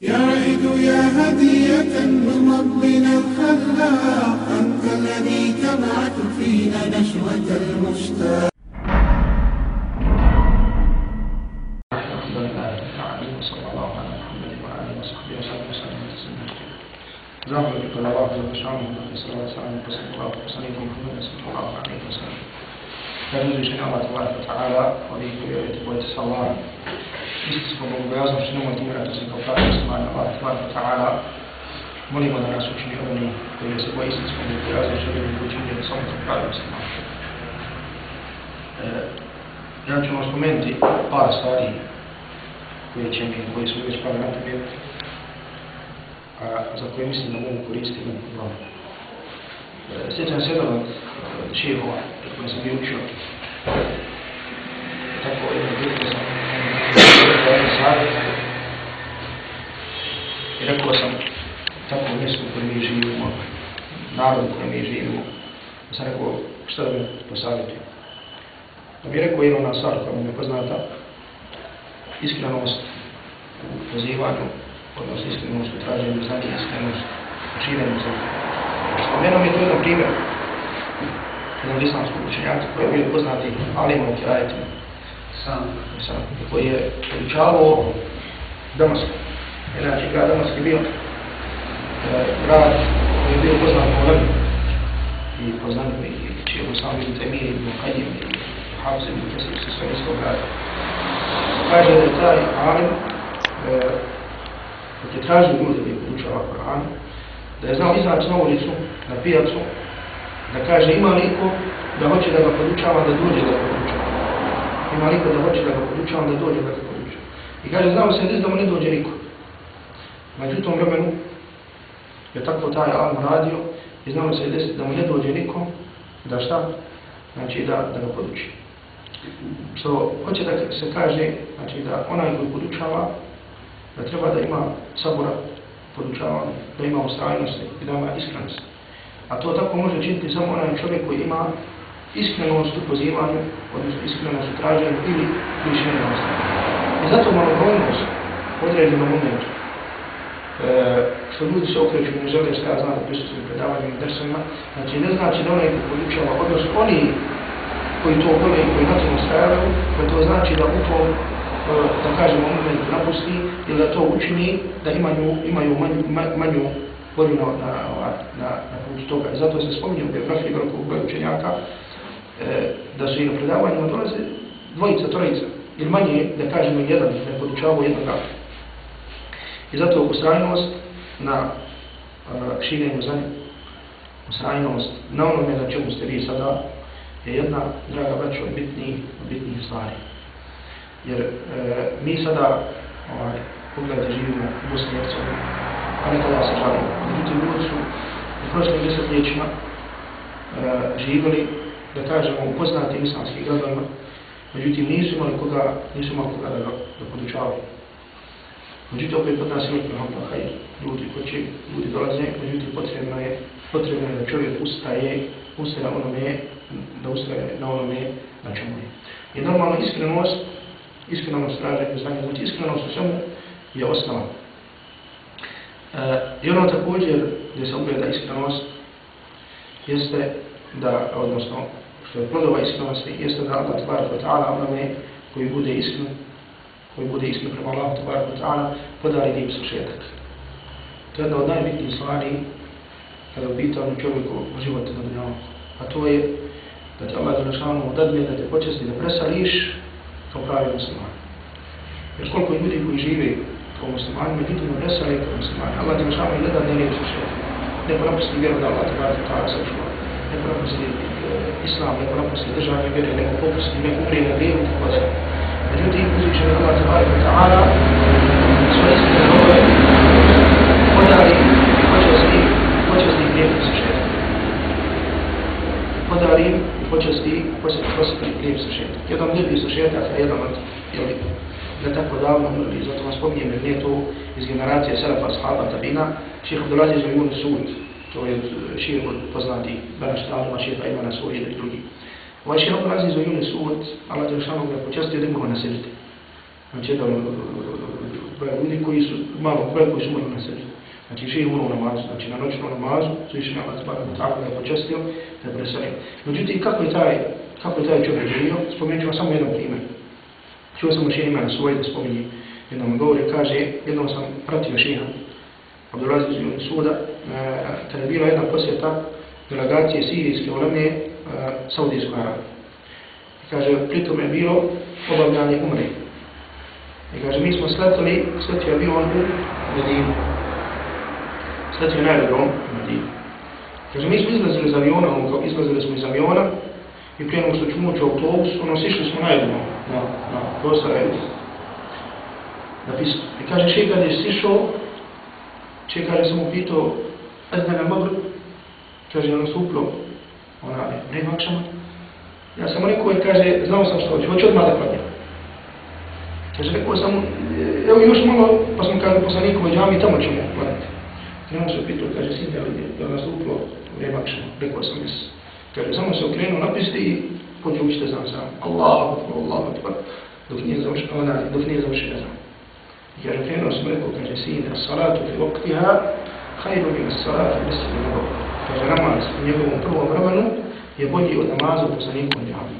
يا يا هدية من ربنا الخلاق أنت الذي تبعث فينا نشوة المشتاق زعم الطلبات والتشعب في الله وسلم محمد صلى الله عليه وسلم. الله oni koji vjerujete, bojite se Allah, isti smo bogobojaznom što nemojte igrati se kao pravi musliman Allah tabarak wa ta'ala, molimo da nas učini oni koji se boje isti smo bogobojaznom što nemojte učiniti samo kao pravi musliman. Ja ću vam spomenuti par stvari koje će mi, koje su već pali na tebe, a za koje mislim da mogu koristiti na vam. Sjećam se jedan od šehova, koji sam bio učio, tako jedno djete sam, da i rekao sam, tako mjesto u kojem mi živimo, narod u kojem mi živimo, da sam rekao, što da mi posavjetujem. Da bi rekao jedna stvar koja mi je poznata, iskrenost u pozivanju, odnosno iskrenost u traženju znanja, iskrenost u širenju znanja. Spomenuo mi je to jedan primjer, jedan islamskog učenjaka koji je bio poznati Alim u Kirajetima, sam, sam, koji je podučavao Damasku. Inače, grad Damask je bio e, grad koji je bio poznat po Lebu i poznat i čijegu sam bio Temir i Mokajim i Hafz ibn Kesir sa svojeg grada. Kaže da je taj alim, e, kad je tražio ljude da je podučava Koran, da je znao izaći na ulicu, na pijacu, da kaže ima liko da hoće da ga podučava, da dođe da ga podučava. Ima niko da hoće da ga podučava, onda dođe da ga podučava. I kaže, znao se da mu ne dođe niko. Međutom vremenu je tako taj Alam radio i znao se des da mu ne dođe niko, da šta? Znači da, da ga poduči. Što hoće da se kaže, znači da onaj koji podučava, da treba da ima sabora podučavanja, da ima ustrajnosti i da ima iskrenost. A to tako može činiti samo onaj čovjek koji ima iskrenost ono u pozivanju, odnosno iskrenost ono u traženju ili mišljenju na I zato malobrojnost u određenom momentu, e, što ljudi se okreću i ne žele šta ja znam da predavanjima i drsovima, znači ne znači da onaj koji podučava, odnosno oni koji to vole i koji na tom stavljaju, da to znači da u tom, e, da kažemo, ono momentu napusti ili da to učini, da imaju, imaju manju, manju volju na, na, na, na, na toga. I zato se spominje u biografiji velikog broja učenjaka, e, da su i na predavanjima dolaze dvojica, trojica, ili manje, da kažemo, jedan, da je podučavao jedan grad. I zato usrajnost na uh, širenju za njim, usrajnost na onome na čemu ste vi sada, je jedna, draga braćo, od bitnijih, bitnijih stvari. Jer e, mi sada, ovaj, pogledajte, živimo u Bosni i Hercegovini, a nekada se žalimo. Međutim, ljudi su u prošlim desetljećima e, živjeli, da kažemo, u poznatim islamskih gradovima, međutim, nisu imali koga, nisu imali koga da, da podučavaju. Međutim, opet kod nas je uvijek prema hajde, ljudi hoće, ljudi dolaze, međutim, potrebno je, potrebno je da čovjek ustaje, ustaje na onome, da ustaje na onome na čemu je. I normalno iskrenost, iskrenost traže znanje, znači iskrenost u svemu je osnova. E, I ono također gdje se ugleda iskrenost jeste da, odnosno, što je plodova iskrenosti, jeste da Allah tbar wa ta'ala onome koji bude iskren, koji bude iskren prema Allah tbar wa ta'ala, podari lijep sušetak. To je jedna od najbitnijih stvari kada je upitan čovjeku u životu na dunjavu. A to je da te Allah Zalašanu odadne, da te počesti da presališ kao pravi musliman. Jer koliko ljudi koji žive kao muslimani, međutim ne presali kao muslimani. Allah Đelešanu i ne da ne sa sušetak. Ne propusti vjeru da Allah te vrati ta'ala sa ekonomski islam, ekonomski države vjere, nego popusti, nego uprije vjeru i tako da. Međutim, uzviše je Allah tabaraka ta'ala svoje istine robe podari počasti, počasti lijepim sašetom. Podari počasti, počasti lijep sašetom. Jedan lijepi sašetak, a jedan od, jel, ne tako davno umrli, zato vam spominjem, jer nije to iz generacije Selefa, Ashaba, Tabina, šehe Abdulaziz Majmun Sud, to je eh, šir od poznati Banaš Talima, šeha Imana Suri i drugi. Ovaj šeha Abdulaziz za Juni Sud, Allah je šanom ga počastio da imamo na sežde. znači jedan broj ljudi koji su, malo broj koji su umrli na sebi. Znači ših umro u namazu, znači na noćnu namazu, su išli na vas barak tako da je počestio, da je preselio. Međutim, kako je taj, kako je taj čovjek živio, spomenut ću vam samo jedan primjer. Čuo sam u šehe imena svoje da spominje, jednom govore, kaže, jednom sam pratio šeha, Abdulaziz iz suda, E, kada je bila jedna posjeta delegacije sirijske uleme e, Saudijskoj Arabiji. Kaže, pritom je bilo obavljanje umre. I kaže, mi smo sletili, sletio je bio on u Medinu. Sletio je na aerodrom u Medinu. Kaže, mi smo izlazili iz aviona, ono kao izlazili smo iz aviona i prije nego što ćemo ući u autobus, ono, sišli smo na aerodrom, na, na prostor aerodrom. Napisao. I kaže, še kad je sišao, še kaže, sam upitao, ezna na magru, kaže, ono suplo, ona, ne, ne makšama. Ja sam rekao i kaže, znao sam što hoću, hoću odmah da klanjam. Kaže, rekao sam, evo još malo, pa smo kaže, poslanikovo džami, tamo ćemo klanjati. I se pitao, kaže, sin, da li je nas uplo, ne makšama. Rekao sam, jes. Kaže, samo se okrenuo napisti i pođe učite sam sam. Allah, Allah, Allah, dok nije završio, ona, dok nije završio, ne znam. Jer kaže, krenuo sam rekao, kaže, sin, salatu fi vaktiha, hajru min salatu misli roba. Kaže, namaz u njegovom prvom vremenu je bolji od namaza u poslaniku džami.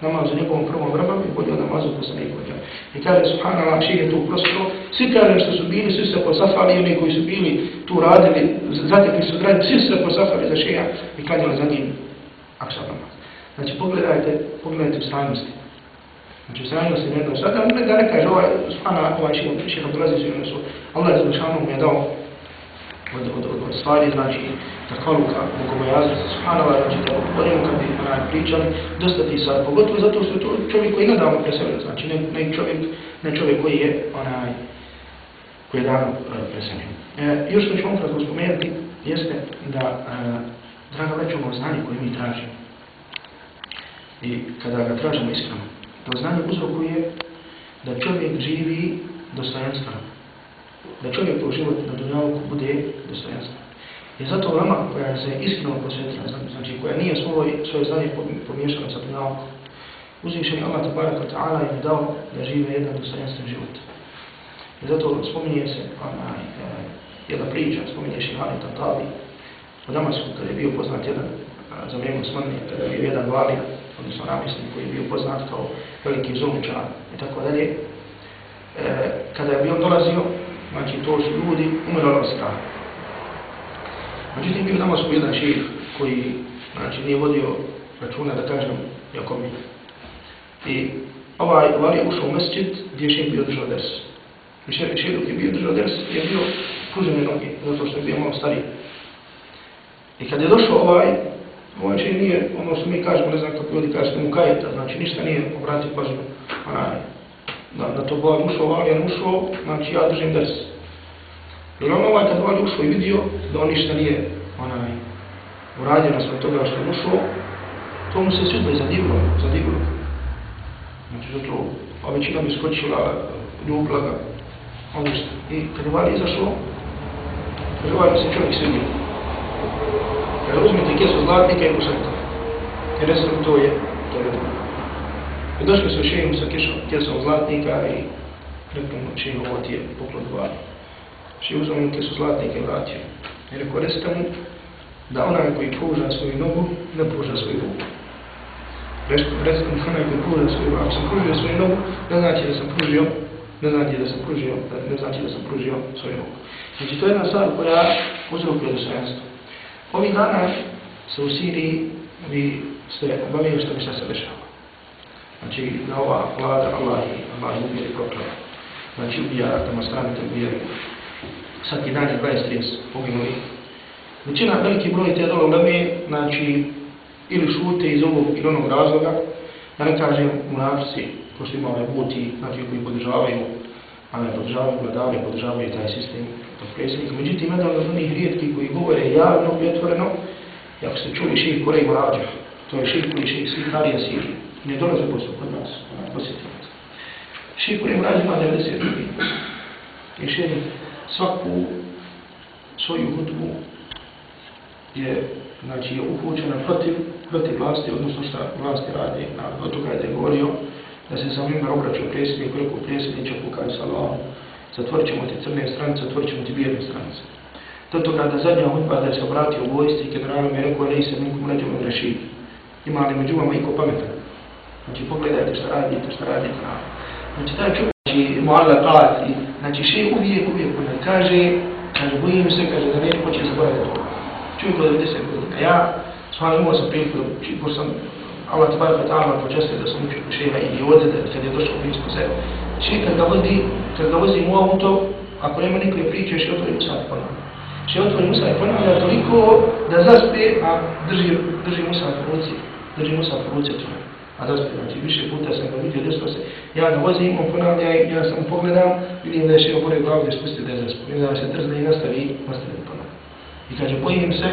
Namaz u njegovom prvom vremenu je bolji od namaza u poslaniku džami. I kaže, subhanallah, šir je tu prosto, svi kaže što su bili, svi se posafali, oni koji su bili tu radili, zatekli su radili, svi se posafali za šeja i klanjali za njim akšar namaz. Znači, pogledajte, pogledajte u stanjosti. Znači, sranio se jedno sada, ne da ne kaže ovaj, subhana, ovaj šeha, šeha dolazi su Allah je zbog mu je dao od, od, od, od stvari, znači, takvaluka, bogobojaznosti, subhanova, znači, da o kad bi onaj, pričali, dosta ti sad, pogotovo zato što je to čovjek koji nadavno preselio, znači, ne, ne čovjek, ne čovjek koji je, onaj, koji je davno eh, preselio. E, još što ću vam kratko spomenuti, jeste da, e, draga većemo znanje koje mi tražimo, i kada ga tražimo iskreno, To znanje uzrokuje da čovjek živi dostojanstveno. Da čovjek u život na dunjavku bude dostojanstven. I zato vama koja se iskreno posvetila, znači koja nije svoj, svoje znanje pomiješala sa dunjavkom, uzvišen je Allah tabaraka ta'ala im dao da žive jedan dostojanstven život. I zato spominje se onaj, e, jedna priča, spominje Šihani Tatavi, u Damasku, kada je bio poznat jedan, za vrijeme smrni, e, kada je bio jedan valija, odnosno namisnik koji je bio poznat kao veliki zulničar i tako dalje, e, kada je bio dolazio, znači to su ljudi umrali od straha. Međutim, bio tamo su jedan šir koji znači, nije vodio računa, da kažem, jako mi. I ovaj vali je ušao u mesčit gdje je šir bio držao des. I šir, šir je bio držao des je bio pružene noge, zato što je bio malo stariji. I kad je došao ovaj, ovaj čin nije, ono što mi kažemo, ne znam kako ljudi kažete mu kajeta, znači ništa nije obratio pažnju, onaj, na, na to Bojan ušao, ovaj je ušao, znači ja držim dres. Jer on ovaj kad ovaj ušao i vidio da on ništa nije, onaj, uradio na sve toga što je ušao, to mu se svidlo i zadivilo, zadivilo. Znači zato, a većina bi skočila, ljubila ga, on. I kad je ovaj izašao, kad je ovaj se čovjek svidio, Kada uzmite kesu zlatnika i kušajte. Jer resim to je, to je dobro. I došli su šejimu sa kesom zlatnika i rekli mu šejimu ovo ti je poklon dvali. Šejimu uzmano mu kesu zlatnika i vratio. I rekao, resite mu da onaj koji pruža svoju nogu, ne pruža svoju ruku. Recite mu onaj koji pruža svoju ruku. Ako sam pružio svoju nogu, ne znači da sam pružio ne znači da sam pružio, ne znači da sam pružio svoju ruku. Znači, to je jedna stvar koja uzrokuje dostojanstvo. Ovih dana se u Siriji vi ste obavili što mi šta se dešava. Znači, da ova vlada, Allah Allah ubije i proklava. Znači, ubija demonstrante, ubijaju. Svaki dan je 20-30 poginuli. Većina, veliki broj te dole uleme, znači, ili šute iz ovog ili onog razloga, da ne kažem u navci, ko što ima buti, znači, koji podržavaju, a ne podržavaju vladare, podržavaju taj sistem, tog predsjednika. Međutim, jedan od onih rijetki koji govore javno i otvoreno, ako ste čuli ših Korej Murađa, to je ših koji ših svih Harija Sirije. Ne dolaze posto kod nas, posjetio nas. Ših Korej Murađa ima 90 ljudi. I ših svaku svoju hudbu je, znači, je upućena protiv, protiv vlasti, odnosno šta vlasti radi. Od toga je govorio da se sam mimber obraćao predsjednik, rekao predsjedniče, pokaj sa Allahom, zatvorit ćemo ti crne stranice, zatvorit ćemo ti bijele stranice. Do toga da zadnja hudba da se obratio vojsci i generalom je rekao, ne se nikom neđemo da rešiti. Ima li među vama iko pametan? Znači, pogledajte što radite, što radite na Znači, taj čovjek, znači, mu'alla qati, znači, še uvijek, uvijek, uvijek, kaže, kaže, bojim se, kaže, da neće početi zaboraviti to. Čovjek od 90 godina. Ja, stvarno imao sam priliku, ko sam, Allah te baraka ta'ala počestio da sam učio šeha i ovdje, da kad je došao u Finsku zemlju. Še kad ga vozi, kad ga vozi u auto, ako nema nikoj priče, še otvori Musa i ponavlja. Še otvori Musa i ponavlja toliko da zaspe, a drži, drži Musa u ruci, drži Musa u ruci otvori. A zaspe, znači više puta sam ga vidio, desilo se, ja ga vozim, on ponavlja i ja sam pogledam, vidim da je še otvori glavu gdje spustio da je zaspio. Vidim da se trzne i nastavi, nastavi ponavlja. I kaže, bojim se,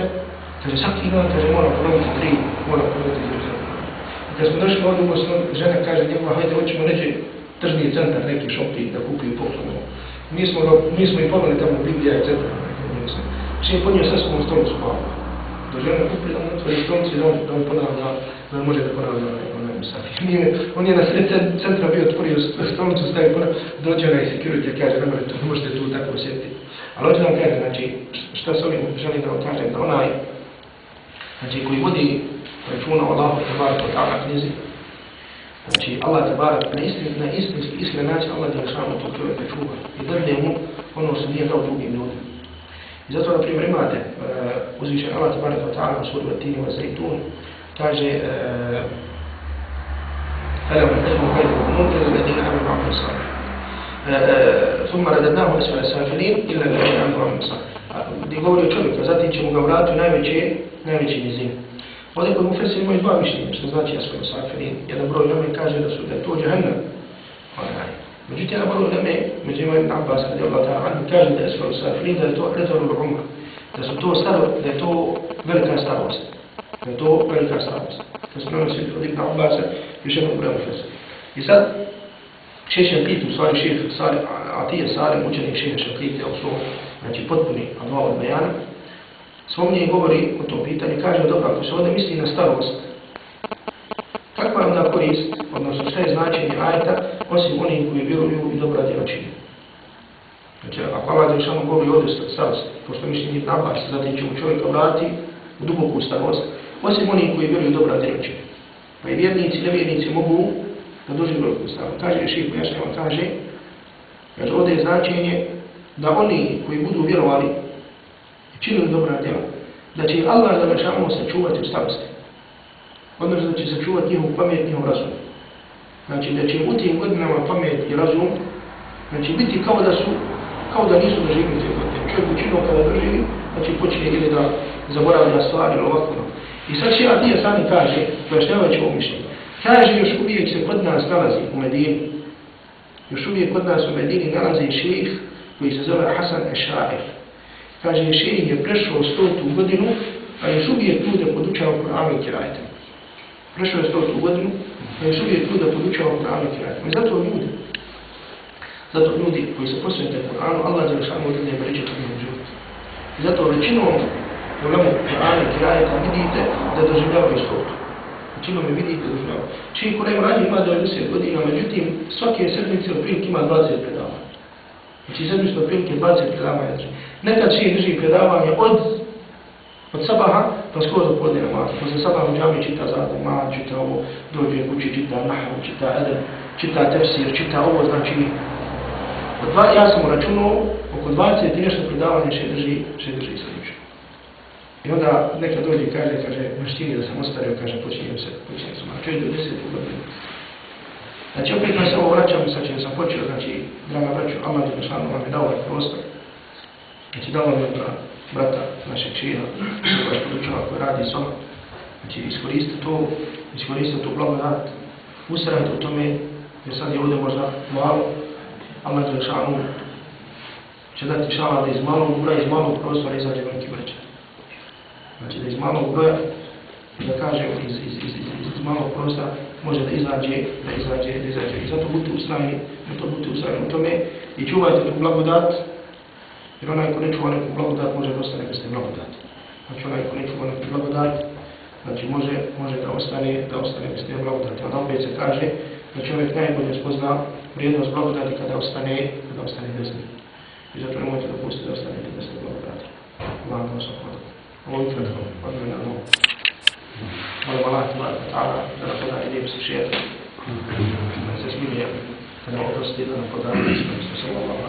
kaže, svaki dan, kaže, moram ponoviti tri, moram ponoviti tri. I kad smo došli ovdje, u Bosnu, žena kaže, njegova, hajde, hoćemo neđe tržni centar, neki šopi da kupuju poklonu. Mi smo, mi smo i pogledali tamo Biblija i centar. Čim je podnio sasvom stolu pa do žena kupila, on otvori stolicu i da on ponavlja, da može da ponavlja musafir. Nije, on je na sred centra bio otvorio stolnicu, stavio pora, dođe onaj security, kaže, ne možete, ne možete tu tako sjetiti. Ali hoću vam kaže, znači, šta se ovim želim da vam kažem, da onaj, znači, koji vodi računa o Allahu, tabarak, o ta'ala knjizi, znači, Allah, tabarak, na istin, na istin, iskren način, Allah je samo tog čovjeka čuva i drne mu ono što nije dao drugim ljudima. I zato, na primjer, imate uh, uzvišen Allah, tabarak, o ta'ala, u suru Vatini, wa Zaitun, kaže, uh, فلم نتهم خير المنكر الذين امنوا وعملوا الصالحات ثم رددناه اسفل سافلين الا الذين امنوا وعملوا الصالحات gdje govori o čovjeku, zatim ćemo ga vratiti u najveće, najveći nizin. Ovdje kod Mufesir imaju dva mišljenja, što znači Asfel Safirin. Jedan broj ljome kaže da su da je to džahennem. Međutim, jedan broj ljome, među ima Ibn Abbas, kada je Allah ta'ala, kaže da je Asfel Safirin, da je to Rezarul Umar. Da su to staro, da je to velika starost. Da je to velika slabost. Da se nama svi od Ibn Abbas, još jednog broja I sad, Šešen Pit, u stvari šeš Sari, Atije Sare, učenik Šešen Pit, u svom, znači potpuni adva od Bejana, spominje i govori o tom pitanju, kaže dobro, ako se ovdje misli na starost, kakva je onda korist, odnosno sve je značenje ajta, osim onih koji vjeruju i dobra djela čini. Znači, ako Allah je samo govori ovdje starost, pošto misli nije nabas, zatim ćemo čovjeka vrati duboku starost, osim onih koji vjeruju i dobra djela. Pa i vjernici i nevjernici mogu da dođu veliku starost. Kaže Ših pojašnjava, kaže, kaže ovdje je značenje da oni koji budu vjerovali i činili dobra djela, da će Allah da večamo sačuvati u starosti. Odnosno da će sačuvati njihov pamet, njihov razum. Znači da će u tim godinama pamet i razum, znači biti kao da su, kao da nisu doživili te godine. Čovjek učinio kada doživi, znači počne ili da zaboravljena stvari ili ovako. I sad še Adija sami kaže, pojašnjavajući ovo mišljenje, kaže još uvijek se kod nas nalazi u Medini, još uvijek kod nas u Medini nalazi šejih koji se zove Hasan Ešaif. Kaže, šejih je prešao stotu godinu, a još uvijek tu da podučava Kur'an i Kirajte. Prešao je stotu godinu, a još uvijek tu da podučava Kur'an i Kirajte. I zato ljudi, zato ljudi koji se posvete Kur'anu, Allah za samo odredne ne bređe to njegu. I zato većinom ulemu Kur'anu i Kirajte vidite da doživljavaju stotu. Većinom znači, je vidite da doživljavaju. Čiji Kur'an radi ima 90 godina, međutim, svake sedmice od prilike ima 20 predavanja. Znači, sedmice od prilike 20 predavanja. Znači. Nekad čiji drži predavanje od, od sabaha pa skoro do podne namaz. Posle sabaha u džami čita zadu, ma, čita ovo, dođe kući, čita nahav, čita edem, čita tefsir, čita ovo, znači od dva, ja sam uračunao oko 20 i nešto predavanja še drži, še drži sa. I onda neka dođe i kaže, kaže, maštini da sam ostario, kaže, počinjem se, počinjem se, čovjek do desetu godinu. Znači, opet nas ovo vraćam, sad čim sam počeo, znači, draga braću, Allah je poslano vam je dao ovaj prostor, Znači dao vam je brata našeg čina, koja je podučava, koja radi s vama. Znači iskoristite to, iskoristite to blagodat, usrajte u tome, jer sad je ovdje možda malo, Allah je šanu, će dati šala da iz malog ura, iz malog prostora izađe veliki broj. Znači da iz malog broja, da kaže iz, iz, iz, iz, iz malog prostora može da izađe, da izađe, da izađe. I zato budite ustrajni, da to budite ustrajni u tome i čuvajte tu blagodat, Jer onaj ko ne čuva neku blagodat, može da ostane bez te blagodati. Znači onaj ko ne čuva neku blagodat, znači može, može da ostane, da ostane bez te blagodati. Onda opet se kaže da čovjek najbolje spozna vrijednost blagodati kada ostane, kada ostane bez nje. I zato nemojte dopustiti da ostane bez te blagodati. Allah vas ohvala. Ovo je kratko, odmah na novu. Molim Allah, tebara, ta'ala, da nam podaje lijep se šijet. Da se smilije, da nam oprosti, da nam podaje lijep